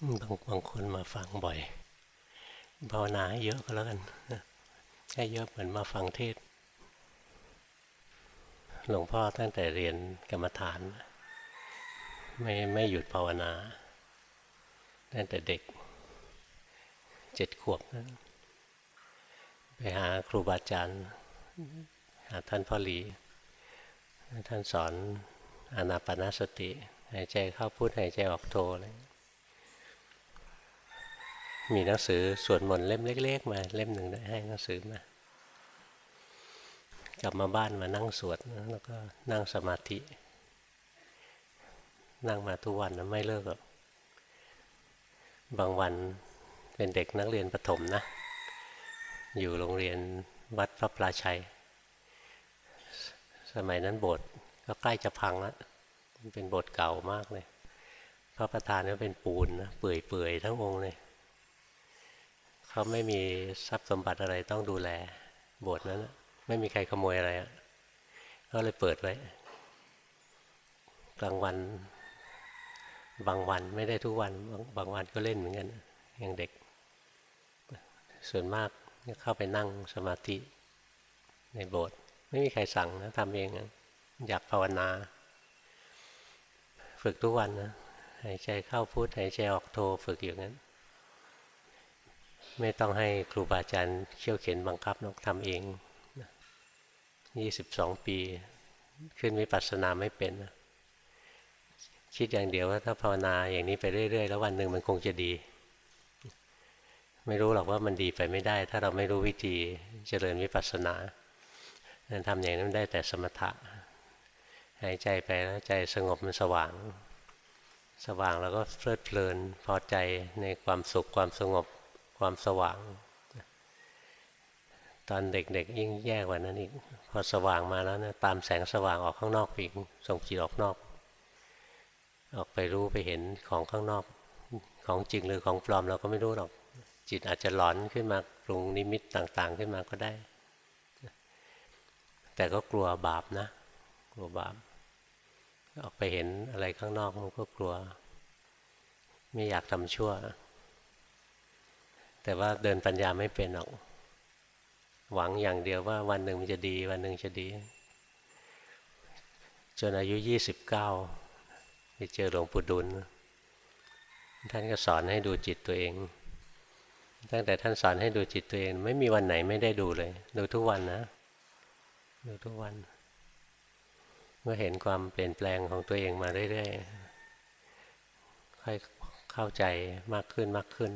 บางบางคนมาฟังบ่อยภาวนาเยอะก็แล้วกันให้เยอะเหมือนมาฟังเทศ หลวงพ่อตั้งแต่เรียนกรรมฐาน ไม่ไม่หยุดภาวนาตั้งแต่เด็กเจ็ดขวบนะไปหาครูบาอาจารย์หาท่านพ่อหลี ท่านสอนอนาปนาสติ หายใจเข้าพุทหายใจออกโทอะไร มีหนังสือสวดมนต์เล่มเล็ก ๆ มาเล่มหนึ่งได้ให้หนังสือมากลับมาบ้านมานั่งสวดแล้วก็นั่งสมาธิ นั่งมาทุกวันนะไม่เลิกหรอกบางวันเป็นเด็กนักเรียนประถมนะ อยู่โรงเรียนวัดพระปราชัย สมัยนั้นโบสถ์ก็ใกล้จะพังแล้วเป็นโบสถ์เก่ามากเลย พระประธานก็เป็นปูนนะเปื่อยๆทั้งองค์เลย เขาไม่มีทรัพย์สมบัติอะไรต้องดูแลโบสถ์นั้นไม่มีใครขโมยอะไรก็เลยเปิดไว้ กลางวัน บางวันไม่ได้ทุกวันบางวันก็เล่นเหมือนกันอย่างเด็ก ส่วนมากเข้าไปนั่งสมาธิในโบสถ์ไม่มีใครสั่งนะทำเองอยากภาวนา ฝึกทุกวันนะหายใจเข้าพุทหายใจออกโทฝึกอย่างนั้น ไม่ต้องให้ครูบาอาจารย์เขี่ยวเข็นบังคับนกทำเองยี่สิบสองปี ขึ้นวิปัสสนาไม่เป็น คิดอย่างเดียวว่าถ้าภาวนาอย่างนี้ไปเรื่อย ๆ แล้ววันหนึ่งมันคงจะดี ไม่รู้หรอกว่ามันดีไปไม่ได้ ถ้าเราไม่รู้วิธีเจริญวิปัสสนาทำอย่างนั้นได้แต่สมถะหายใจไปแล้วใจสงบมันสว่าง สว่างแล้วก็เพลิดเพลินพอใจในความสุขความสงบ ความสว่าง ตอนเด็กๆยิ่งแย่กว่านั้นอีกพอสว่างมาแล้วนะตามแสงสว่างออกข้างนอกอีกส่งจิตออกนอก ออกไปรู้ไปเห็นของข้างนอกของจริงหรือของปลอมเราก็ไม่รู้หรอก จิตอาจจะหลอนขึ้นมาปรุงนิมิตต่างๆ ขึ้นมาก็ได้ แต่ก็กลัวบาปนะ กลัวบาปออกไปเห็นอะไรข้างนอกมันก็กลัว ไม่อยากทำชั่ว แต่ว่าเดินปัญญาไม่เป็นหรอก หวังอย่างเดียวว่าวันหนึ่งมันจะดี วันหนึ่งจะดี จนอายุยี่สิบเก้าไปเจอหลวงปู่ดุล ท่านก็สอนให้ดูจิตตัวเอง ตั้งแต่ท่านสอนให้ดูจิตตัวเอง ไม่มีวันไหนไม่ได้ดูเลย ดูทุกวันนะ ดูทุกวัน เมื่อเห็นความเปลี่ยนแปลงของตัวเองมาเรื่อยๆ ค่อยเข้าใจมากขึ้นมากขึ้น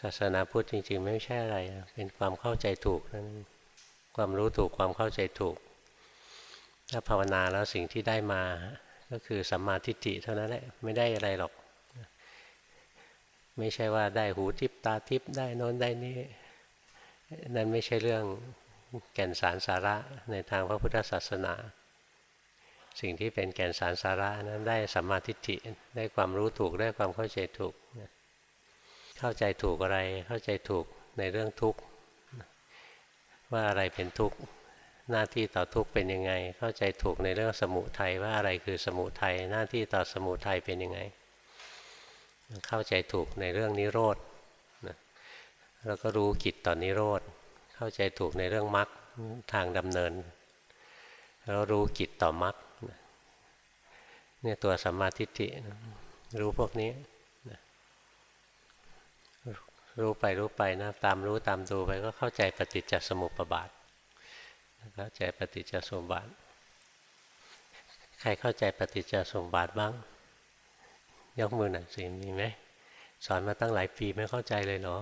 ศาสนาพุทธจริง ๆ ไม่ใช่อะไร เป็นความเข้าใจถูกนั่นความรู้ถูกความเข้าใจถูก ถ้าภาวนาแล้วสิ่งที่ได้มาก็คือสัมมาทิฏฐิเท่านั้นแหละไม่ได้อะไรหรอก ไม่ใช่ว่าได้หูทิพตาทิพได้นอนได้นี่นั่นไม่ใช่เรื่องแก่นสารสาระในทางพระพุทธศาสนา สิ่งที่เป็นแก่นสารสาระนั้นได้สัมมาทิฏฐิได้ความรู้ถูกได้ความเข้าใจถูก เข้าใจถูกอะไรเข้าใจถูกในเรื่องทุกข์ว่าอะไรเป็นทุกข์หน้าที่ต่อทุกข์เป็นยังไง เข้าใจถูกในเรื่องสมุทัยว่าอะไรคือสมุทัยหน้าที่ต่อสมุทัยเป็นยังไง เข้าใจถูกในเรื่องนิโรธแล้วก็รู้กิจต่อนนิโรธ เข้าใจถูกในเรื่องมรรคทางดำเนิน แล้วรู้กิจต่อมรรคเนี่ยตัวสัมมาทิฏฐิรู้พวกนี้ รู้ไปรู้ไปนะตามรู้ตามดูไปก็เข้าใจปฏิจจสมุปบาทเข้าใจปฏิจจสมุปบาท ใครเข้าใจปฏิจจสมุปบาทบ้าง ยกมือหน่อยสิมีไหมสอนมาตั้งหลายปีไม่เข้าใจเลยเหรอ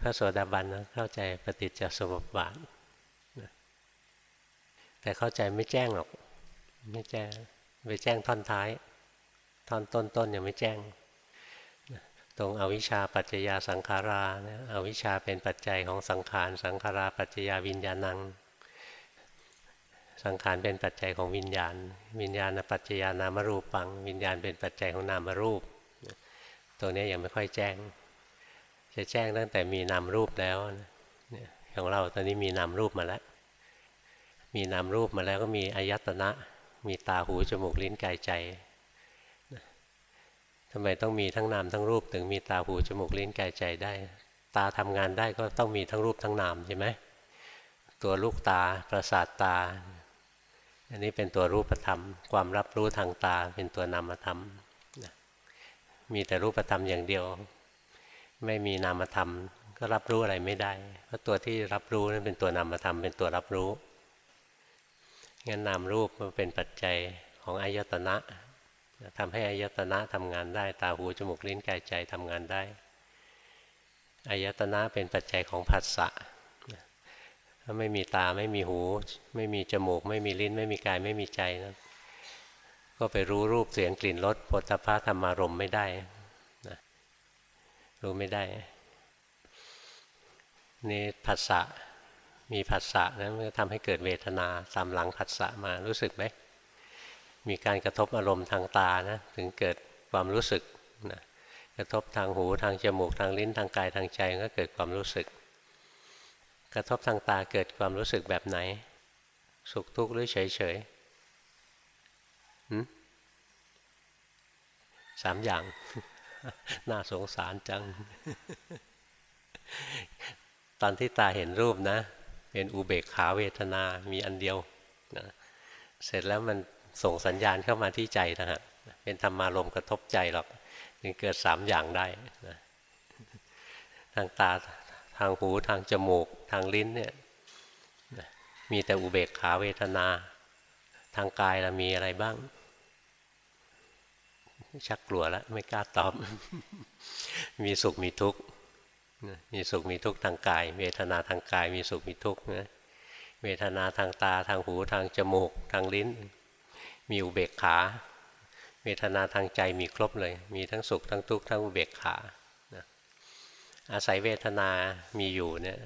พระโสดาบันนะเข้าใจปฏิจจสมุปบาทแต่เข้าใจไม่แจ้งหรอก ไม่แจ้งไปแจ้งท่อนท้าย ท่อนต้นๆยังไม่แจ้ง ตรงอวิชชาปัจจยาสังขารานะอวิชชาเป็นปัจจัยของสังขาร สังขาราปัจจยาวิญญาณัง สังขารเป็นปัจจัยของวิญญาณ วิญญาณปัจจยานามรูปัง วิญญาณเป็นปัจจัยของนามรูป ตัวนี้ยังไม่ค่อยแจ้ง จะแจ้งตั้งแต่มีนามรูปแล้วของเราตอนนี้มีนามรูปมาแล้ว มีนามรูปมาแล้วก็มีอายตนะ มีตาหูจมูกลิ้นกายใจ ทำไมต้องมีทั้งนามทั้งรูปถึงมีตาหูจมูกลิ้นกายใจได้ ตาทำงานได้ก็ต้องมีทั้งรูปทั้งนามใช่ไหมตัวลูกตาประสาทตา อันนี้เป็นตัวรูปธรรม ความรับรู้ทางตาเป็นตัวนามธรรม มีแต่รูปธรรมอย่างเดียว ไม่มีนามธรรม ก็รับรู้อะไรไม่ได้ เพราะตัวที่รับรู้นั้นเป็นตัวนามธรรม เป็นตัวรับรู้งั้นนามรูปมันเป็นปัจจัยของอายตนะ ทำให้อายตนะทำงานได้ ตาหูจมูกลิ้นกายใจทำงานได้อายตนะเป็นปัจจัยของผัสสะถ้าไม่มีตาไม่มีหู ไม่มีจมูก ไม่มีลิ้น ไม่มีกายไม่มีใจนะก็ไปรู้รูปเสียงกลิ่นรสผลตภะธรรมารมไม่ได้นะรู้ไม่ได้ นี่ผัสสะมีผัสสะนะมันทำให้เกิดเวทนาตามหลังผัสสะมารู้สึกไหม มีการกระทบอารมณ์ทางตานะถึงเกิดความรู้สึกนะกระทบทางหูทางจมูกทางลิ้นทางกายทางใจก็เกิดความรู้สึก กระทบทางตาเกิดความรู้สึกแบบไหน สุขทุกข์หรือเฉยเฉยสามอย่าง น่าสงสารจัง ตอนที่ตาเห็นรูปนะ เป็นอุเบกขาเวทนา มีอันเดียวนะเสร็จแล้วมัน ส่งสัญญาณเข้ามาที่ใจนะฮะเป็นธรรมารมกระทบใจหรอกจึงเกิดสามอย่างได้นะทางตาทางหูทางจมูก ทางลิ้นเนี่ยมีแต่อุเบกขาเวทนา ทางกายเรามีอะไรบ้าง ชักกลัวแล้วไม่กล้าตอบ มีสุขมีทุกข์มีสุขมีทุกข์ทางกาย เวทนาทางกายมีสุขมีทุกข์นะเวทนาทางตาทางหูทางจมูก ทางลิ้น มีอุเบกขาเวทนาทางใจมีครบเลย มีทั้งสุขทั้งทุกข์ทั้งอุเบกขานะอาศัยเวทนามีอยู่เนี่ย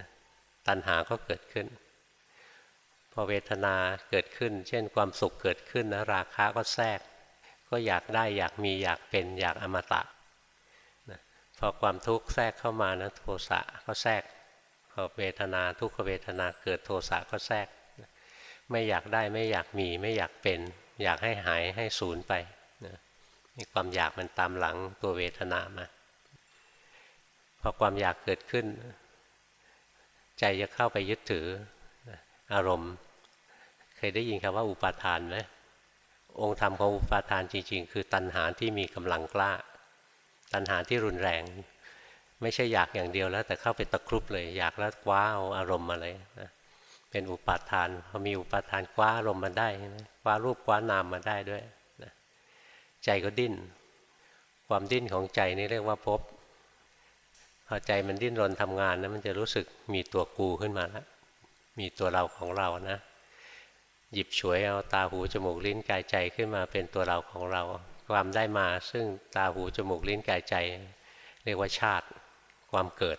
ตัณหาก็เกิดขึ้น พอเวทนาเกิดขึ้น เช่นความสุขเกิดขึ้นนะราคะก็แทรก ก็อยากได้อยากมีอยากเป็นอยากอมตะนะพอความทุกข์แทรกเข้ามานะโทสะก็แทรกพอเวทนาทุกขเวทนาเกิดโทสะก็แทรก ไม่อยากได้ไม่อยากมีไม่อยากเป็น อยากให้หายให้สูญไปนะมีความอยากมันตามหลังตัวเวทนามาพอความอยากเกิดขึ้น ใจจะเข้าไปยึดถืออารมณ์ เคยได้ยินคำว่าอุปาทานไหมองค์ธรรมของอุปาทานจริง ๆ คือตัณหาที่มีกำลังกล้า ตัณหาที่รุนแรง ไม่ใช่อยากอย่างเดียวแล้ว แต่เข้าไปตะครุบเลย อยากแล้วคว้าเอาอารมณ์มาเลยนะ เป็นอุปาทานพอมีอุปาทานคว้าลมมาได้คว้ารูปคว้านามมาได้ด้วยนะใจก็ดิ้น ความดิ้นของใจนี่เรียกว่าพบพอใจมันดิ้นรนทำงานนะมันจะรู้สึกมีตัวกูขึ้นมาแล้วมีตัวเราของเรานะ หยิบฉวยเอาตาหูจมูกลิ้นกายใจขึ้นมาเป็นตัวเราของเรา ความได้มาซึ่งตาหูจมูกลิ้นกายใจ เรียกว่าชาติ ความเกิด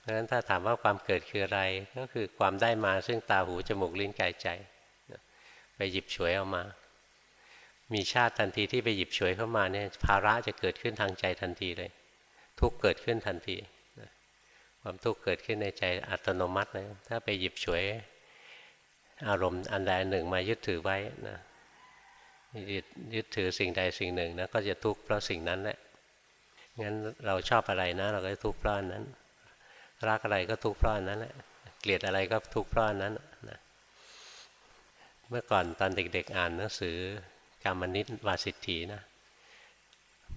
เพราะฉะนั้นถ้าถามว่าความเกิดคืออะไร ก็คือความได้มาซึ่งตาหูจมูกลิ้นกายใจไปหยิบฉวยออกมา มีชาติทันทีที่ไปหยิบฉวยเข้ามาเนี่ยภาระจะเกิดขึ้นทางใจทันทีเลย ทุกเกิดขึ้นทันทีความทุกข์เกิดขึ้นในใจอัตโนมัติเลยถ้าไปหยิบฉวยอารมณ์อันใดหนึ่งมายึดถือไว้นะยึดถือสิ่งใดสิ่งหนึ่งนะก็จะทุกข์เพราะสิ่งนั้นแหละงั้นเราชอบอะไรนะ เราก็ทุกข์เพราะนั้น รักอะไรก็ทุกข์เพราะอันนั้นแหละเกลียดอะไรก็ทุกข์เพราะอันนั้นนะเมื่อก่อนตอนเด็ก ๆ อ่านหนังสือกามนิตวาสิทธีนะ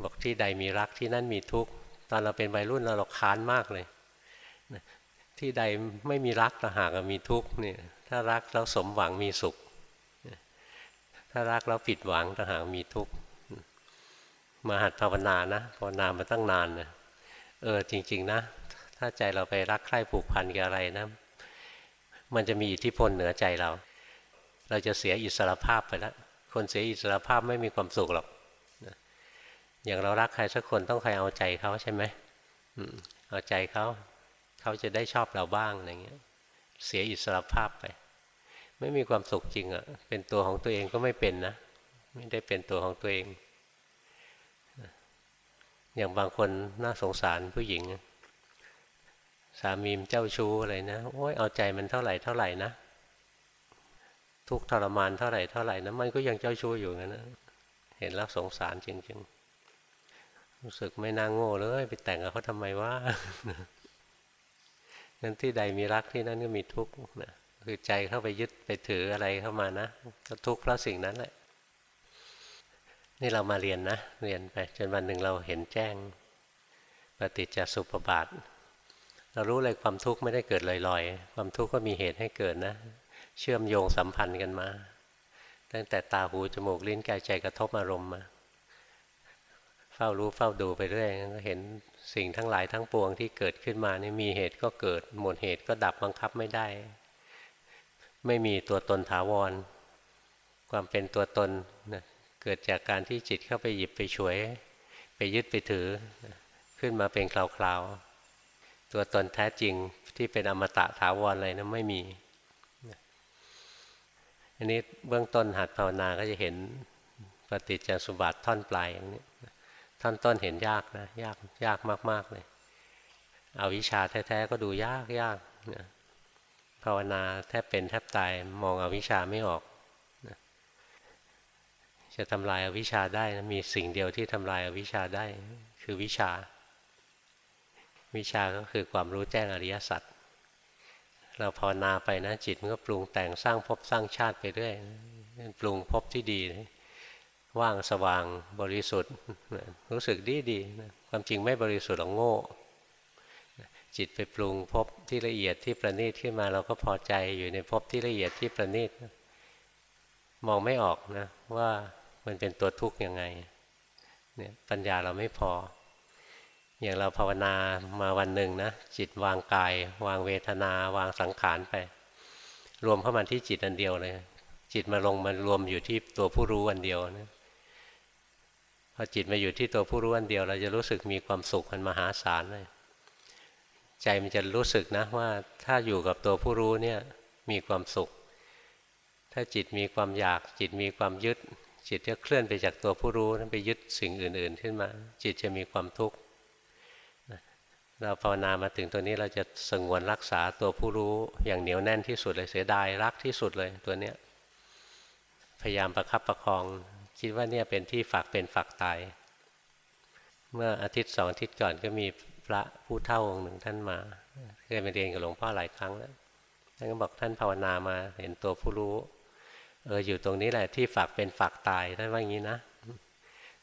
บอกที่ใดมีรักที่นั่นมีทุกข์ตอนเราเป็นวัยรุ่นเราเราค้านมากเลยที่ใดไม่มีรักต่หากมีทุกข์เนี่ยถ้ารักแล้วสมหวังมีสุข ถ้ารักแล้วผิดหวังต่หากมีทุกข์มาหัดภาวนานะภาวนามาตั้งนานเนะเออจริง ๆ นะ ถ้าใจเราไปรักใคร่ผูกพันกับอะไรนะ มันจะมีอิทธิพลเหนือใจเรา เราจะเสียอิสรภาพไปแล้วคนเสียอิสรภาพไม่มีความสุขหรอกอย่างเรารักใครสักคนต้องใครเอาใจเขาใช่ไหมเอาใจเขาเขาจะได้ชอบเราบ้างอะไรเงี้ย เสียอิสรภาพไป ไม่มีความสุขจริงอะ่ะ เป็นตัวของตัวเองก็ไม่เป็นนะไม่ได้เป็นตัวของตัวเอง อย่างบางคนน่าสงสารผู้หญิง สามีมเจ้าชู้อะไรนะโอ้ยเอาใจมันเท่าไหร่เท่าไหร่นะทุกทรมานเท่าไหร่เท่าไหร่นะมันก็ยังเจ้าชู้อยู่งั้นนะเห็นแล้วสงสารจริงๆรู้สึกไม่น่าโง่เลยไปแต่งกับเขาทำไมวะนั้นที่ใดมีรักที่นั่นก็มีทุกข์นะคือใจเข้าไปยึดไปถืออะไรเข้ามานะก็ทุกข์เพราะสิ่งนั้นแหละ นี่เรามาเรียนนะ เรียนไปจนวันหนึ่งเราเห็นแจ้ง ปฏิจจสุปบาท เรารู้เลยความทุกข์ไม่ได้เกิดลอยๆ ความทุกข์ก็มีเหตุให้เกิดนะ เชื่อมโยงสัมพันธ์กันมา ตั้งแต่ตาหูจมูกลิ้นกายใจกระทบอารมณ์มา เฝ้ารู้เฝ้าดูไปเรื่อยก็เห็นสิ่งทั้งหลายทั้งปวงที่เกิดขึ้นมานี่มีเหตุก็เกิด หมดเหตุก็ดับบังคับไม่ได้ ไม่มีตัวตนถาวร ความเป็นตัวตนนะเกิดจากการที่จิตเข้าไปหยิบไปฉวย ไปยึดไปถือ ขึ้นมาเป็นคราวๆ ตัวตนแท้จริงที่เป็นอมตะถาวรอะไรนะไม่มี อันนี้เบื้องต้นหัดภาวนาก็จะเห็นปฏิจจสุบัติท่อนปลายอย่างนี้ท่อนต้นเห็นยากนะ ยากยากมากๆเลยเอาวิชาแท้ ๆ ก็ดูยากยากนะภาวนาแทบเป็นแทบตายมองเอาวิชาไม่ออกนะจะทำลายอาวิชาได้นะมีสิ่งเดียวที่ทำลายอาวิชาได้ คือวิชา วิชาก็คือความรู้แจ้งอริยสัจเราภาวนาไปนะจิตมันก็ปรุงแต่งสร้างภพสร้างชาติไปเรื่อยปรุงภพที่ดี ว่างสว่างบริสุทธิ์รู้สึกดีดีความจริงไม่บริสุทธิ์หรอกโง่ จิตไปปรุงภพที่ละเอียดที่ประณีตขึ้นมาเราก็พอใจอยู่ในภพที่ละเอียดที่ประณีตมองไม่ออกนะว่ามันเป็นตัวทุกข์ยังไงเนี่ยปัญญาเราไม่พอ อย่างเราภาวนามาวันหนึ่งนะจิตวางกาย วางเวทนา วางสังขารไป รวมเข้ามาที่จิตอันเดียวเลยจิตมาลงมารวมอยู่ที่ตัวผู้รู้อันเดียวนะพอจิตมาอยู่ที่ตัวผู้รู้อันเดียว เราจะรู้สึกมีความสุขมันมหาศาลเลยใจมันจะรู้สึกนะว่าถ้าอยู่กับตัวผู้รู้เนี่ยมีความสุข ถ้าจิตมีความอยากจิตมีความยึด จิตจะเคลื่อนไปจากตัวผู้รู้นั้นไปยึดสิ่งอื่น ๆ ขึ้นมา จิตจะมีความทุกข์ เราภาวนามาถึงตัวนี้เราจะสงวนรักษาตัวผู้รู้อย่างเหนียวแน่นที่สุดเลยเสียดายรักที่สุดเลยตัวเนี้ยพยายามประคับประคอง คิดว่าเนี่ยเป็นที่ฝากเป็นฝากตาย เมื่ออาทิตย์สองอาทิตย์ก่อนก็มีพระผู้เท่าองค์หนึ่งท่านมาเคยไปเรียนกับหลวงพ่อหลายครั้งแล้วท่านก็บอกท่านภาวนามาเห็นตัวผู้รู้เอออยู่ตรงนี้แหละที่ฝากเป็นฝากตายท่านว่าอย่างนี้นะ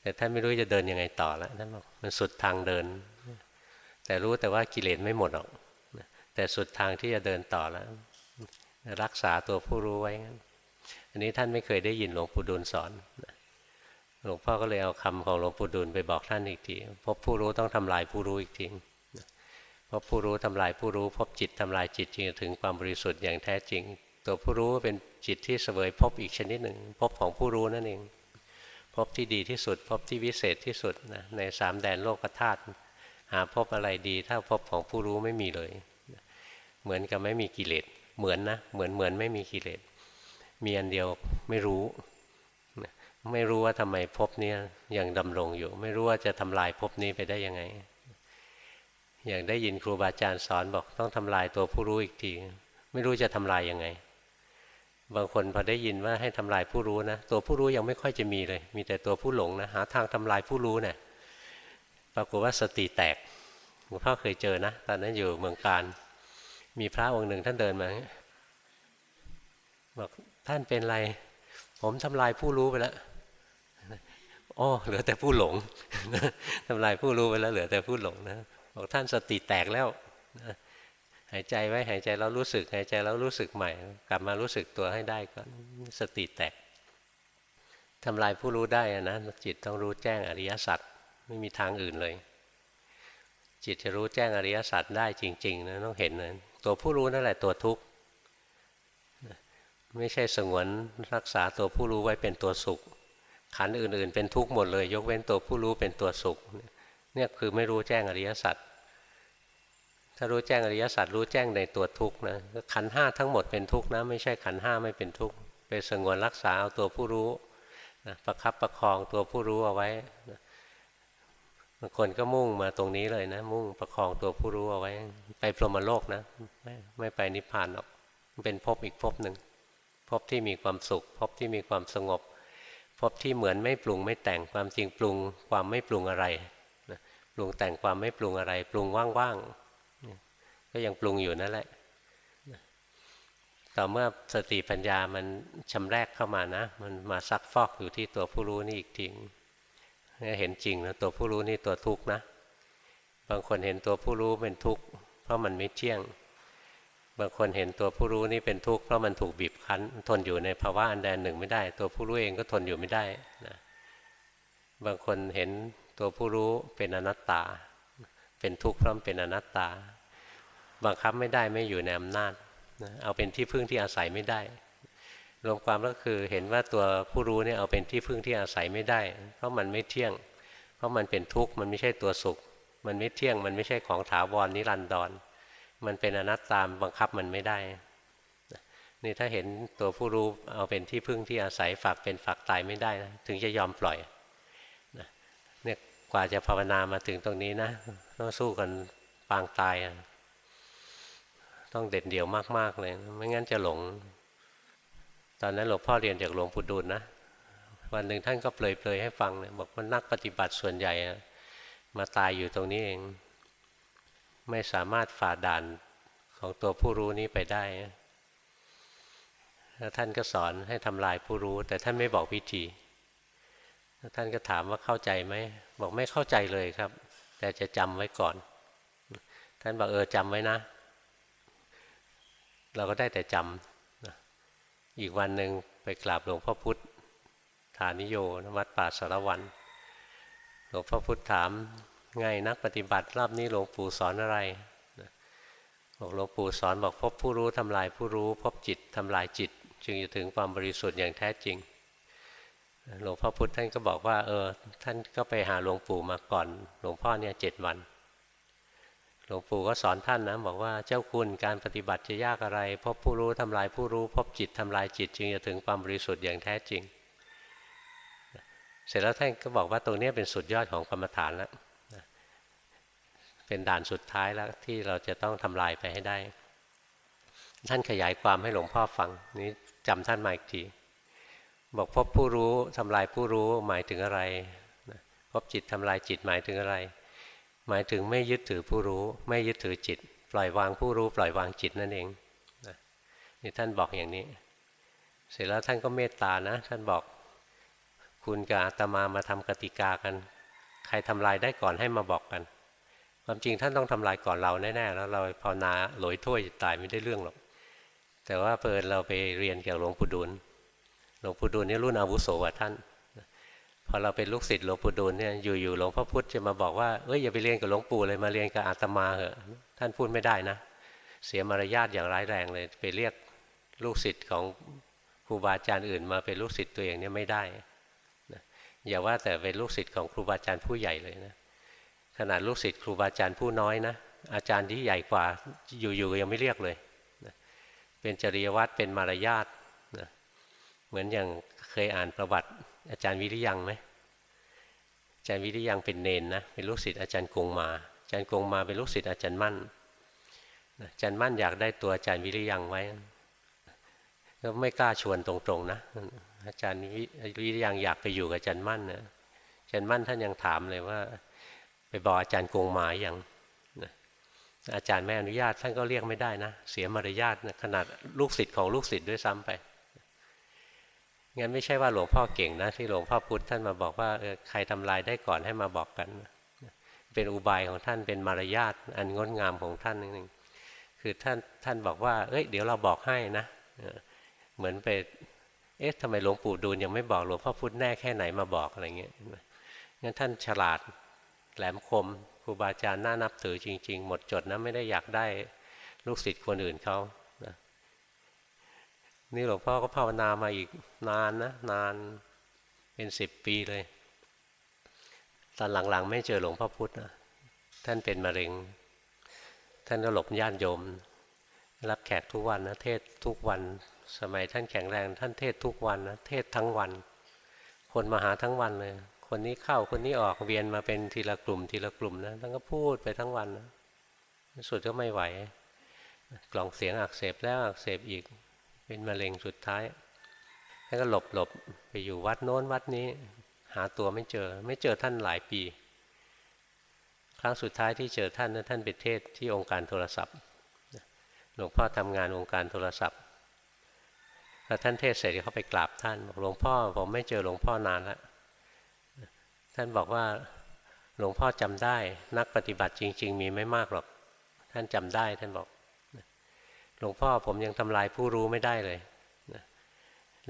แต่ท่านไม่รู้จะเดินยังไงต่อแล้วท่านบอกมันสุดทางเดิน แต่รู้แต่ว่ากิเลสไม่หมดหรอกแต่สุดทางที่จะเดินต่อแล้ว รักษาตัวผู้รู้ไว้อันนี้ท่านไม่เคยได้ยินหลวงปู่ดูลสอนหลวงพ่อก็เลยเอาคำของหลวงปู่ดูลไปบอกท่านอีกทีพบผู้รู้ต้องทำลายผู้รู้อีกทีพบผู้รู้ทำลายผู้รู้ พบจิตทำลายจิตจริงถึงความบริสุทธิ์อย่างแท้จริง ตัวผู้รู้เป็นจิตที่เสวยพบอีกชนิดหนึ่ง พบของผู้รู้นั่นเองพบที่ดีที่สุด พบที่วิเศษที่สุดนะในสามแดนโลกธาตุ หาพบอะไรดี ถ้าพบของผู้รู้ไม่มีเลย เหมือนกับไม่มีกิเลสเหมือนนะเหมือนเหมือนไม่มีกิเลสมีอันเดียวไม่รู้ ไม่รู้ว่าทำไมภพนี้ยังดำรงอยู่ ไม่รู้ว่าจะทำลายภพนี้ไปได้ยังไง อย่างได้ยินครูบาอาจารย์สอนบอกต้องทำลายตัวผู้รู้อีกที ไม่รู้จะทำลายยังไง บางคนพอได้ยินว่าให้ทำลายผู้รู้นะ ตัวผู้รู้ยังไม่ค่อยจะมีเลย มีแต่ตัวผู้หลงนะหาทางทำลายผู้รู้เนะี่ย ปรากฏว่าสติแตกหลวงพ่อเคยเจอนะ ตอนนั้นอยู่เมืองการมีพระองค์หนึ่งท่านเดินมาบอกท่านเป็นไร ผมทำลายผู้รู้ไปแล้วอ๋อเหลือแต่ผู้หลงทำลายผู้รู้ไปแล้วเหลือแต่ผู้หลงนะบอกท่านสติแตกแล้วหายใจไว้หายใจแล้วรู้สึก หายใจแล้วรู้สึกใหม่ กลับมารู้สึกตัวให้ได้ก่อนสติแตกทำลายผู้รู้ได้นะจิตต้องรู้แจ้งอริยสัจ ไม่มีทางอื่นเลย จิตจะรู้แจ้งอริยสัจได้จริง ๆ นะต้องเห็นนะตัวผู้รู้นั่นแหละตัวทุกข์ไม่ใช่สงวนรักษาตัวผู้รู้ไว้เป็นตัวสุข ขันอื่น ๆ เป็นทุกข์หมดเลย ยกเว้นตัวผู้รู้เป็นตัวสุข เนี่ยคือไม่รู้แจ้งอริยสัจถ้ารู้แจ้งอริยสัจรู้แจ้งในตัวทุกข์นะขันห้าทั้งหมดเป็นทุกข์นะไม่ใช่ขันห้าไม่เป็นทุกข์ไปสงวนรักษาเอาตัวผู้รู้นะประคับประคองตัวผู้รู้เอาไว้ บางคนก็มุ่งมาตรงนี้เลยนะ มุ่งประคองตัวผู้รู้เอาไว้ ไปพรหมโลกนะ ไม่ไม่ไปนิพพานหรอกเป็นภพอีกภพหนึ่งภพที่มีความสุขภพที่มีความสงบภพที่เหมือนไม่ปรุงไม่แต่งความจริงปรุงความไม่ปรุงอะไรนะรุงแต่งความไม่ปรุงอะไร ปรุงว่างๆก็ยังปรุงอยู่นั่นแหละต่อเมื่อสติปัญญามันชำแรกเข้ามานะ มันมาซักฟอกอยู่ที่ตัวผู้รู้นี่อีกที เห็นจริงนะตัวผู้รู้นี่ตัวทุกข์นะ บางคนเห็นตัวผู้รู้เป็นทุกข์เพราะมันไม่เที่ยง บางคนเห็นตัวผู้รู้นี่เป็นทุกข์เพราะมันถูกบีบคั้น ทนอยู่ในภาวะอันใดหนึ่งไม่ได้ ตัวผู้รู้เองก็ทนอยู่ไม่ได้นะบางคนเห็นตัวผู้รู้เป็นอนัตตา เป็นทุกข์เพราะมันเป็นอนัตตา บังคับไม่ได้ไม่อยู่ในอำนาจนะเอาเป็นที่พึ่งที่อาศัยไม่ได้ รวมความก็คือเห็นว่าตัวผู้รู้เนี่ยเอาเป็นที่พึ่งที่อาศัยไม่ได้ เพราะมันไม่เที่ยง เพราะมันเป็นทุกข์มันไม่ใช่ตัวสุข มันไม่เที่ยงมันไม่ใช่ของถาวรนิรันดร มันเป็นอนัตตามบังคับมันไม่ได้นี่ถ้าเห็นตัวผู้รู้เอาเป็นที่พึ่งที่อาศัยฝากเป็นฝากตายไม่ได้นะถึงจะยอมปล่อยเนี่ยกว่าจะภาวนามาถึงตรงนี้นะต้องสู้กันปางตาย ต้องเด็ดเดี่ยวมาก ๆ เลย ไม่งั้นจะหลง ตอนนั้นหลวงพ่อเรียนจากหลวงปู่ดูลนะวันหนึ่งท่านก็เปลยๆให้ฟังเลยบอกว่านักปฏิบัติส่วนใหญ่มาตายอยู่ตรงนี้เอง ไม่สามารถฝ่าด่านของตัวผู้รู้นี้ไปได้แล้วท่านก็สอนให้ทำลายผู้รู้ แต่ท่านไม่บอกวิธีท่านก็ถามว่าเข้าใจไหมบอกไม่เข้าใจเลยครับ แต่จะจำไว้ก่อน ท่านบอกเออจำไว้นะ เราก็ได้แต่จำ อีกวันหนึ่งไปกราบหลวงพ่อพุธฐานิโยนวัดป่าสารวัน หลวงพ่อพุธถามไงนักปฏิบัติรอบนี้หลวงปู่สอนอะไรบอกหลวงปู่สอนบอกพบผู้รู้ทำลายผู้รู้ พบจิตทำลายจิต จึงจะถึงความบริสุทธิ์อย่างแท้จริงหลวงพ่อพุธท่านก็บอกว่าเออท่านก็ไปหาหลวงปู่มาก่อน หลวงพ่อเนี่ยเจ็ดวัน หลวงปู่ก็สอนท่านนะบอกว่าเจ้าคุณการปฏิบัติจะยากอะไร พบผู้รู้ทำลายผู้รู้ พบจิตทำลายจิตจึงจะถึงความบริสุทธิ์อย่างแท้จริง เสร็จแล้วท่านก็บอกว่าตรงนี้เป็นสุดยอดของกรรมฐานแล้วเป็นด่านสุดท้ายแล้วที่เราจะต้องทำลายไปให้ได้ ท่านขยายความให้หลวงพ่อฟังนี้จำท่านมาอีกทีบอกพบผู้รู้ทำลายผู้รู้หมายถึงอะไรพบจิตทำลายจิตหมายถึงอะไร หมายถึงไม่ยึดถือผู้รู้ ไม่ยึดถือจิต ปล่อยวางผู้รู้ ปล่อยวางจิตนั่นเองนี่ท่านบอกอย่างนี้ เสร็จแล้วท่านก็เมตตานะ ท่านบอก คุณกับอาตมามาทำกติกากัน ใครทำลายได้ก่อนให้มาบอกกัน ความจริงท่านต้องทำลายก่อนเราแน่ๆแล้วเราภาวนาหลอยถ้วยตายไม่ได้เรื่องหรอกแต่ว่าเปิดเราไปเรียนกับหลวงปู่ดูลหลวงปู่ดูลนี่รุ่นอาวุโสกว่าท่าน พอเราเป็นลูกศิษย์หลวงปู่ดูลเนี่ยอยู่ๆหลวงพ่อพุธจะมาบอกว่าเอ้ยอย่าไปเรียนกับหลวงปู่เลยมาเรียนกับอาตมาเหอะ ท่านพูดไม่ได้นะ เสียมารยาทอย่างร้ายแรงเลย ไปเรียกลูกศิษย์ของครูบาอาจารย์อื่น มาเป็นลูกศิษย์ตัวเองเนี่ยไม่ได้นะอย่าว่าแต่เป็นลูกศิษย์ของครูบาอาจารย์ผู้ใหญ่เลยนะขนาดลูกศิษย์ครูบาอาจารย์ผู้น้อยนะอาจารย์ที่ใหญ่กว่าอยู่ๆยังไม่เรียกเลยนะเป็นจริยวัตรเป็นมารยาทนะเหมือนอย่าง ยอ่านประวัติอาจารย์วิริยังไหมอาจารย์วิริยังเป็นเนนนะเป็นลูกศิษย์อาจารย์กงมาอาจารย์กงมาเป็นลูกศิษย์อาจารย์มั่นอาจารย์มั่นอยากได้ตัวอาจารย์วิริยังไว้ก็ไม่กล้าชวนตรงๆนะอาจารย์วิริยังอยากไปอยู่กับอาจารย์มั่นนะอาจารย์มั่นท่านยังถามเลยว่า ไปบอกอาจารย์กงมาอย่างอาจารย์ไม่อนุญาตท่านก็เรียกไม่ได้นะ เสียมารยาทนะขนาดลูกศิษย์ของลูกศิษย์ด้วยซ้ำไป งั้นไม่ใช่ว่าหลวงพ่อเก่งนะที่หลวงพ่อพุธท่านมาบอกว่าเออใครทำลายได้ก่อนให้มาบอกกัน เป็นอุบายของท่านเป็นมารยาทอันงดงามของท่านนึงคือท่านท่านบอกว่า เอ้ยเดี๋ยวเราบอกให้นะเหมือนไปเอ๊ะทำไมหลวงปู่ดูลยังไม่บอกหลวงพ่อพุธแน่แค่ไหนมาบอกอะไรเงี้ยงั้นท่านฉลาดแหลมคมครูบาอาจารย์น่านับถือจริง ๆ หมดจดนะไม่ได้อยากได้ลูกศิษย์คนอื่นเขา นี่หลวงพ่อก็ภาวนามาอีกนานนะ นานเป็นสิบปีเลย ตอนหลังๆ ไม่เจอหลวงพ่อพุธนะท่านเป็นมะเร็ง ท่านก็หลบญาติโยม รับแขกทุกวันนะเทศทุกวัน สมัยท่านแข็งแรง ท่านเทศทุกวันนะเทศทั้งวัน คนมาหาทั้งวันเลยคนนี้เข้าคนนี้ออกเวียนมาเป็นทีละกลุ่ม ทีละกลุ่มนะท่านก็พูดไปทั้งวันนะสุดก็ไม่ไหว กล่องเสียงอักเสบแล้วอักเสบอีก เป็นมะเร็งสุดท้ายแล้วก็หลบหลบไปอยู่วัดโน้นวัดนี้ หาตัวไม่เจอ ไม่เจอท่านหลายปี ครั้งสุดท้ายที่เจอท่านนะท่านไปเทศที่องค์การโทรศัพท์หลวงพ่อทำงานองค์การโทรศัพท์พอท่านเทศเสร็จเขาไปกราบท่านบอกหลวงพ่อผมไม่เจอหลวงพ่อนานแล้วท่านบอกว่าหลวงพ่อจำได้ นักปฏิบัติจริง ๆ มีไม่มากหรอก ท่านจำได้ท่านบอก หลวงพ่อผมยังทำลายผู้รู้ไม่ได้เลย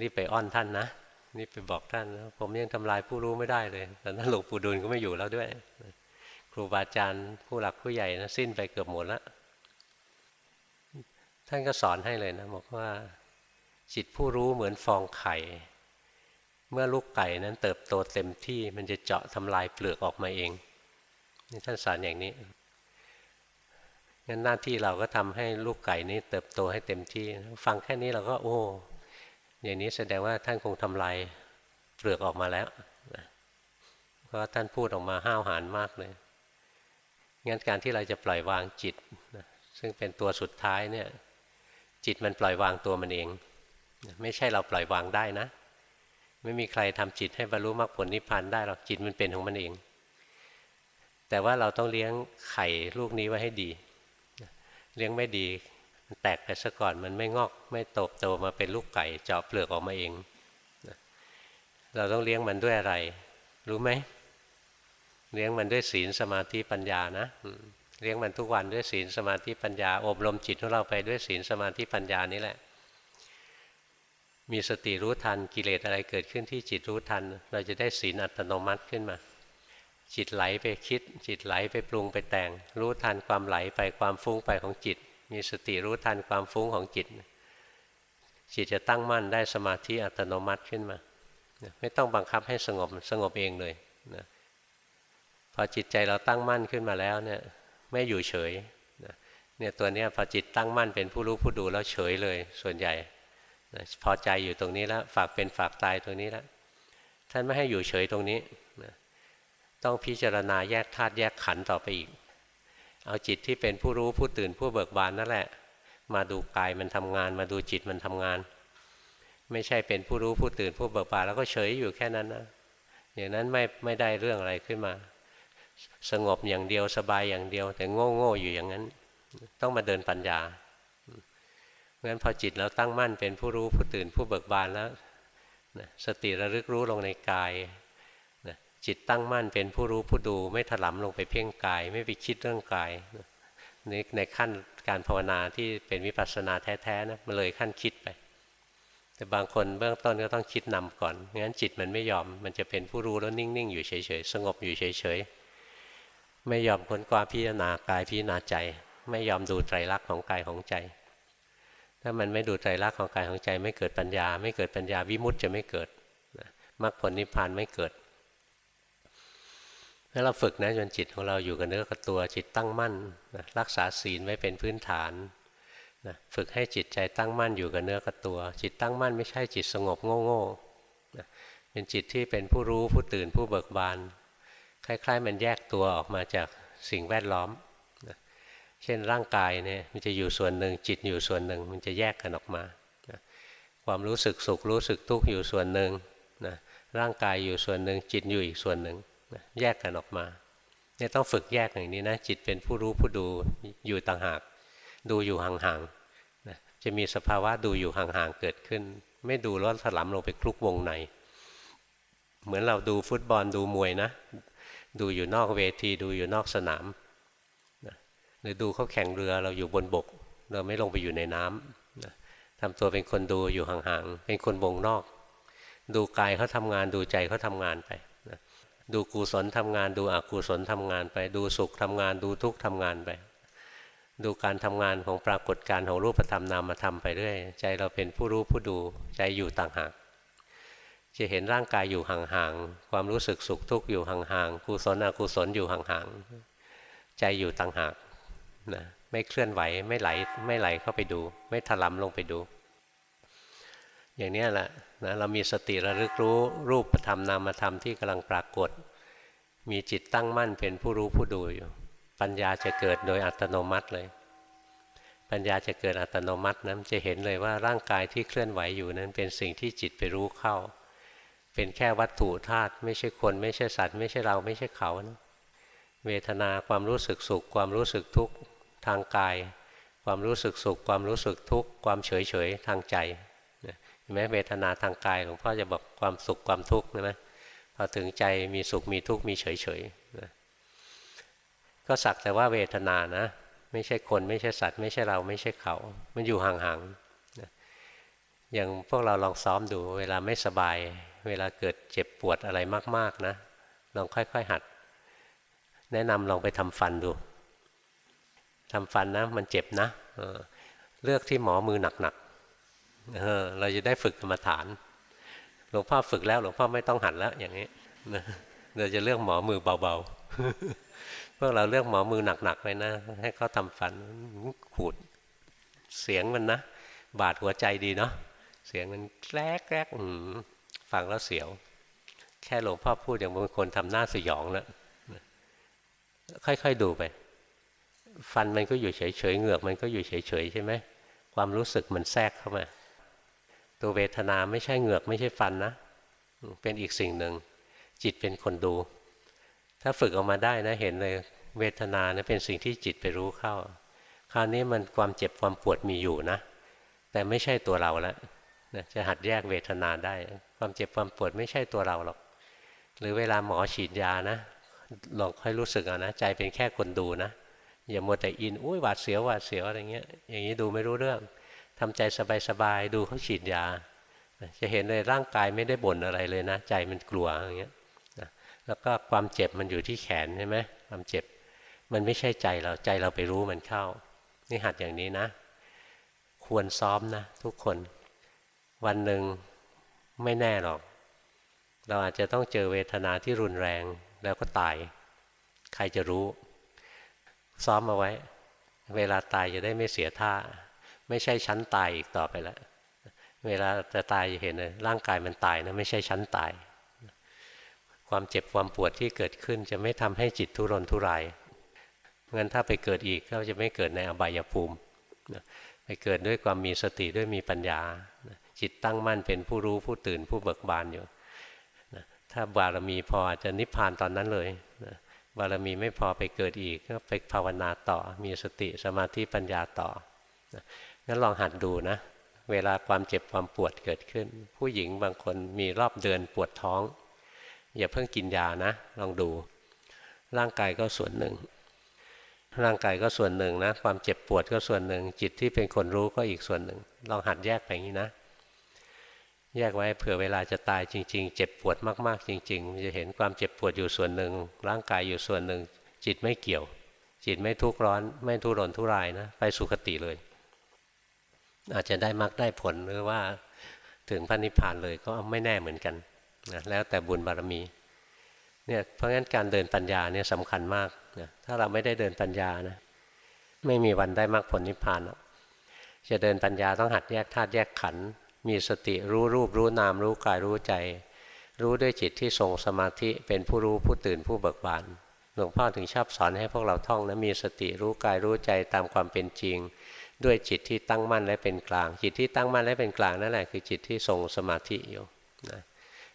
รีบไปอ้อนท่านนะรีบไปบอกท่านผมยังทำลายผู้รู้ไม่ได้เลยแต่นั้นหลวงปู่ดูลก็ไม่อยู่แล้วด้วยครูบาอาจารย์ผู้หลักผู้ใหญ่นะสิ้นไปเกือบหมดแล้วท่านก็สอนให้เลยนะบอกว่าจิตผู้รู้เหมือนฟองไข่ เมื่อลูกไก่นั้นเติบโตเต็มที่มันจะเจาะทำลายเปลือกออกมาเองนี่ท่านสอนอย่างนี้ งั้นหน้าที่เราก็ทำให้ลูกไก่นี้เติบโตให้เต็มที่ ฟังแค่นี้เราก็โอ้ อย่างนี้แสดงว่าท่านคงทำลายเปลือกออกมาแล้วเพราะท่านพูดออกมาห้าวหาญมากเลย งั้นการที่เราจะปล่อยวางจิต ซึ่งเป็นตัวสุดท้ายเนี่ย จิตมันปล่อยวางตัวมันเอง ไม่ใช่เราปล่อยวางได้นะ ไม่มีใครทำจิตให้บรรลุมรรคผลนิพพานได้หรอกจิตมันเป็นของมันเอง แต่ว่าเราต้องเลี้ยงไข่ลูกนี้ไว้ให้ดี เลี้ยงไม่ดี มันแตกไปซะก่อนมันไม่งอกไม่โตโตมาเป็นลูกไก่เจาะเปลือกออกมาเอง เราต้องเลี้ยงมันด้วยอะไร รู้ไหมเลี้ยงมันด้วยศีลสมาธิปัญญานะเลี้ยงมันทุกวันด้วยศีลสมาธิปัญญา อบรมจิตของเราไปด้วยศีลสมาธิปัญญานี่แหละ มีสติรู้ทันกิเลสอะไรเกิดขึ้นที่จิตรู้ทัน เราจะได้ศีลอัตโนมัติขึ้นมา จิตไหลไปคิด จิตไหลไปปรุงไปแต่ง รู้ทันความไหลไปความฟุ้งไปของจิต มีสติรู้ทันความฟุ้งของจิต จิตจะตั้งมั่นได้สมาธิอัตโนมัติขึ้นมา ไม่ต้องบังคับให้สงบสงบเองเลยนะพอจิตใจเราตั้งมั่นขึ้นมาแล้วเนี่ยไม่อยู่เฉยเนี่ยตัวนี้พอจิตตั้งมั่นเป็นผู้รู้ผู้ดูแล้วเฉยเลย ส่วนใหญ่พอใจอยู่ตรงนี้แล้วฝากเป็นฝากตายตรงนี้แล้วท่านไม่ให้อยู่เฉยตรงนี้นะ ต้องพิจารณาแยกธาตุแยกขันธ์ต่อไปอีก เอาจิตที่เป็นผู้รู้ผู้ตื่นผู้เบิกบานนั่นแหละ มาดูกายมันทำงาน มาดูจิตมันทำงาน ไม่ใช่เป็นผู้รู้ผู้ตื่นผู้เบิกบานแล้วก็เฉยอยู่แค่นั้นนะอย่างนั้นไม่ไม่ได้เรื่องอะไรขึ้นมา สงบอย่างเดียวสบายอย่างเดียว แต่โง่โง่อยู่อย่างนั้น ต้องมาเดินปัญญาเพราะฉะนั้นพอจิตเราตั้งมั่นเป็นผู้รู้ผู้ตื่นผู้เบิกบานแล้วสติระลึกรู้ลงในกาย จิตตั้งมั่นเป็นผู้รู้ผู้ดู ไม่ถลำลงไปเพ่งกาย ไม่ไปคิดเรื่องกายนะในในขั้นการภาวนาที่เป็นวิปัสสนาแท้ๆนะมันเลยขั้นคิดไป แต่บางคนเบื้องต้นก็ต้องคิดนำก่อนงั้นจิตมันไม่ยอมมันจะเป็นผู้รู้แล้วนิ่งๆอยู่เฉยๆสงบอยู่เฉยๆไม่ยอมค้นคว้าพิจารณากายพิจารณาใจ ไม่ยอมดูไตรลักษณ์ของกายของใจ ถ้ามันไม่ดูใจรักของกายของใจ ไม่เกิดปัญญา ไม่เกิดปัญญาวิมุตต์จะไม่เกิดมรรคผลนิพพานไม่เกิด ถ้าเราฝึกนะจนจิตของเราอยู่กับเนื้อกับตัวจิตตั้งมั่นนะรักษาศีลไว้เป็นพื้นฐานนะฝึกให้จิตใจตั้งมั่นอยู่กับเนื้อกับตัว จิตตั้งมั่นไม่ใช่จิตสงบโง่โงนะเป็นจิตที่เป็นผู้รู้ผู้ตื่นผู้เบิกบาน คล้ายๆ มันแยกตัวออกมาจากสิ่งแวดล้อมเช่นร่างกายเนี่ยมันจะอยู่ส่วนหนึ่งจิตอยู่ส่วนหนึ่งมันจะแยกกันออกมานะความรู้สึกสุขรู้สึกทุกข์อยู่ส่วนหนึ่งนะร่างกายอยู่ส่วนหนึ่งจิตอยู่อีกส่วนหนึ่ง นะแยกกันออกมาเนี่ยต้องฝึกแยกอย่างนี้นะจิตเป็นผู้รู้ผู้ดูอยู่ต่างหาก ดูอยู่ห่างๆนะจะมีสภาวะดูอยู่ห่างๆเกิดขึ้น ไม่ดูแล้วถลำลงไปคลุกวงใน เหมือนเราดูฟุตบอลดูมวยนะ ดูอยู่นอกเวทีดูอยู่นอกสนามหรือดูเขาแข่งเรือเราอยู่บนบก เราไม่ลงไปอยู่ในน้ำนะทำตัวเป็นคนดูอยู่ห่างๆเป็นคนวงนอก ดูกายเขาทำงานดูใจเขาทำงานไป ดูกุศลทำงาน ดูอกุศลทำงานไป ดูสุขทำงาน ดูทุกข์ทำงานไป ดูการทำงานของปรากฏการของรูปธรรมนามธรรมไปเรื่อยใจเราเป็นผู้รู้ผู้ดูใจอยู่ต่างหากจะเห็นร่างกายอยู่ห่างๆความรู้สึกสุขทุกข์อยู่ห่างๆกุศลอกุศลอยู่ห่างๆใจอยู่ต่างหากนะไม่เคลื่อนไหวไม่ไหลไม่ไหลเข้าไปดู ไม่ถลำลงไปดู อย่างนี้แหละนะเรามีสติระลึกรู้รูปธรรมนามธรรมที่กำลังปรากฏ มีจิตตั้งมั่นเป็นผู้รู้ผู้ดูอยู่ ปัญญาจะเกิดโดยอัตโนมัติเลย ปัญญาจะเกิดอัตโนมัตินะจะเห็นเลยว่าร่างกายที่เคลื่อนไหวอยู่นั้นเป็นสิ่งที่จิตไปรู้เข้า เป็นแค่วัตถุธาตุไม่ใช่คน ไม่ใช่สัตว์ ไม่ใช่เราไม่ใช่เขานะเวทนาความรู้สึกสุข ความรู้สึกทุกข์ทางกาย ความรู้สึกสุข ความรู้สึกทุกข์ความเฉยเฉยทางใจ เห็นไหมเวทนาทางกายหลวงพ่อจะบอกความสุขความทุกข์ใช่ไหมพอถึงใจมีสุขมีทุกข์มีเฉยเฉยก็สักแต่ว่าเวทนานะ ไม่ใช่คนไม่ใช่สัตว์ ไม่ใช่เราไม่ใช่เขา มันอยู่ห่างๆอย่างพวกเราลองซ้อมดูเวลาไม่สบาย เวลาเกิดเจ็บปวดอะไรมาก ๆนะลองค่อยๆหัด แนะนำลองไปทำฟันดูทำฟันนะ มันเจ็บนะเลือกที่หมอมือหนักๆ เเราจะได้ฝึกกรรมฐาน หลวงพ่อฝึกแล้วหลวงพ่อไม่ต้องหัดแล้วอย่างนี้เราจะเลือกหมอมือเบาๆพวกเราเลือกหมอมือหนักๆเลยนะ ให้เขาทำฟันขูดเสียงมันนะ บาดหัวใจดีเนาะเสียงมันแกรกแกรกฟังแล้วเสียว แค่หลวงพ่อพูดอย่างบางคนทำหน้าสยองแล้วค่อยๆดูไป ฟันมันก็อยู่เฉยๆเหงือกมันก็อยู่เฉยๆใช่ไหมความรู้สึกมันแทรกเข้ามา ตัวเวทนาไม่ใช่เหงือกไม่ใช่ฟันนะเป็นอีกสิ่งหนึ่ง จิตเป็นคนดู ถ้าฝึกออกมาได้นะเห็นเลยเวทนานะเป็นสิ่งที่จิตไปรู้เข้า คราวนี้มันความเจ็บความปวดมีอยู่นะ แต่ไม่ใช่ตัวเราแล้วจะหัดแยกเวทนาได้ ความเจ็บความปวดไม่ใช่ตัวเราหรอก หรือเวลาหมอฉีดยานะลองค่อยรู้สึกเอานะใจเป็นแค่คนดูนะอย่ามัวแต่อินอุ้ยหวาดเสียวหวาดเสียวอะไรเงี้ยอย่างนี้ดูไม่รู้เรื่อง ทำใจสบายๆดูเขาฉีดยา จะเห็นเลยร่างกายไม่ได้บ่นอะไรเลยนะ ใจมันกลัวอย่างเงี้ยแล้วก็ความเจ็บมันอยู่ที่แขนใช่ไหมความเจ็บมันไม่ใช่ใจเราใจเราไปรู้มันเข้า นี่หัดอย่างนี้นะ ควรซ้อมนะ ทุกคนวันหนึ่งไม่แน่หรอก เราอาจจะต้องเจอเวทนาที่รุนแรงแล้วก็ตาย ใครจะรู้ ซ้อมเอาไว้ เวลาตายจะได้ไม่เสียท่า ไม่ใช่ชั้นตายอีกต่อไปแล้วเวลาจะตายจะเห็นเลยร่างกายมันตายนะไม่ใช่ชั้นตาย ความเจ็บความปวดที่เกิดขึ้นจะไม่ทำให้จิตทุรนทุรายงั้นถ้าไปเกิดอีกก็จะไม่เกิดในอบายภูมิไปเกิดด้วยความมีสติด้วยมีปัญญา จิตตั้งมั่นเป็นผู้รู้ผู้ตื่นผู้เบิกบานอยู่ถ้าบารมีพออาจจะนิพพานตอนนั้นเลยบารมีไม่พอไปเกิดอีกก็ไปภาวนาต่อมีสติสมาธิปัญญาต่อ งั้นลองหัดดูนะ เวลาความเจ็บความปวดเกิดขึ้น ผู้หญิงบางคนมีรอบเดือนปวดท้อง อย่าเพิ่งกินยานะ ลองดู ร่างกายก็ส่วนหนึ่ง ร่างกายก็ส่วนหนึ่งนะ ความเจ็บปวดก็ส่วนหนึ่ง จิตที่เป็นคนรู้ก็อีกส่วนหนึ่ง ลองหัดแยกไปอย่างนี้นะ แยกไว้เผื่อเวลาจะตายจริง ๆ เจ็บปวดมากๆ จริงๆ จะเห็นความเจ็บปวดอยู่ส่วนหนึ่ง ร่างกายอยู่ส่วนหนึ่ง จิตไม่เกี่ยว จิตไม่ทุกข์ร้อน ไม่ทุรนทุรายนะ ไปสุคติเลย อาจจะได้มรรคได้ผลหรือว่าถึงพระนิพพานเลยก็ไม่แน่เหมือนกันนะแล้วแต่บุญบารมีเนี่ยเพราะงั้นการเดินปัญญาเนี่ยสำคัญมากนะถ้าเราไม่ได้เดินปัญญานะไม่มีวันได้มรรคผลนิพพานหรอกจะเดินปัญญาต้องหัดแยกธาตุแยกขันธ์มีสติรู้รูปรู้นามรู้กายรู้ใจ รู้ด้วยจิตที่ทรงสมาธิเป็นผู้รู้ผู้ตื่นผู้เบิกบานหลวงพ่อถึงชอบสอนให้พวกเราท่องนะมีสติรู้กายรู้ใจตามความเป็นจริง ด้วยจิตที่ตั้งมั่นและเป็นกลาง จิตที่ตั้งมั่นและเป็นกลางนั่นแหละคือจิตที่ทรงสมาธิอยู่นะ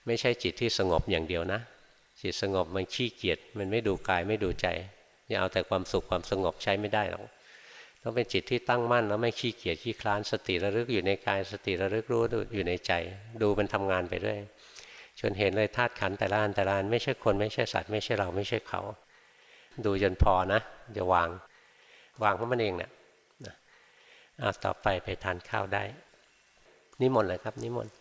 ไม่ใช่จิตที่สงบอย่างเดียวนะ จิตสงบมันขี้เกียจมันไม่ดูกายไม่ดูใจอย่าเอาแต่ความสุขความสงบใช้ไม่ได้หรอกต้องเป็นจิตที่ตั้งมั่นแล้วไม่ขี้เกียจขี้คลานสติระลึกอยู่ในกายสติระลึกรู้อยู่ในใจ ดูมันทำงานไปด้วยจนเห็นเลยธาตุขันแต่ละอันแต่ละอันไม่ใช่คนไม่ใช่สัตว์ไม่ใช่เราไม่ใช่เขา ดูจนพอนะจะวาง วางเพราะมันเองเนะี่ย เอาต่อไปไปทานข้าวได้ นิมนต์เลยครับ นิมนต์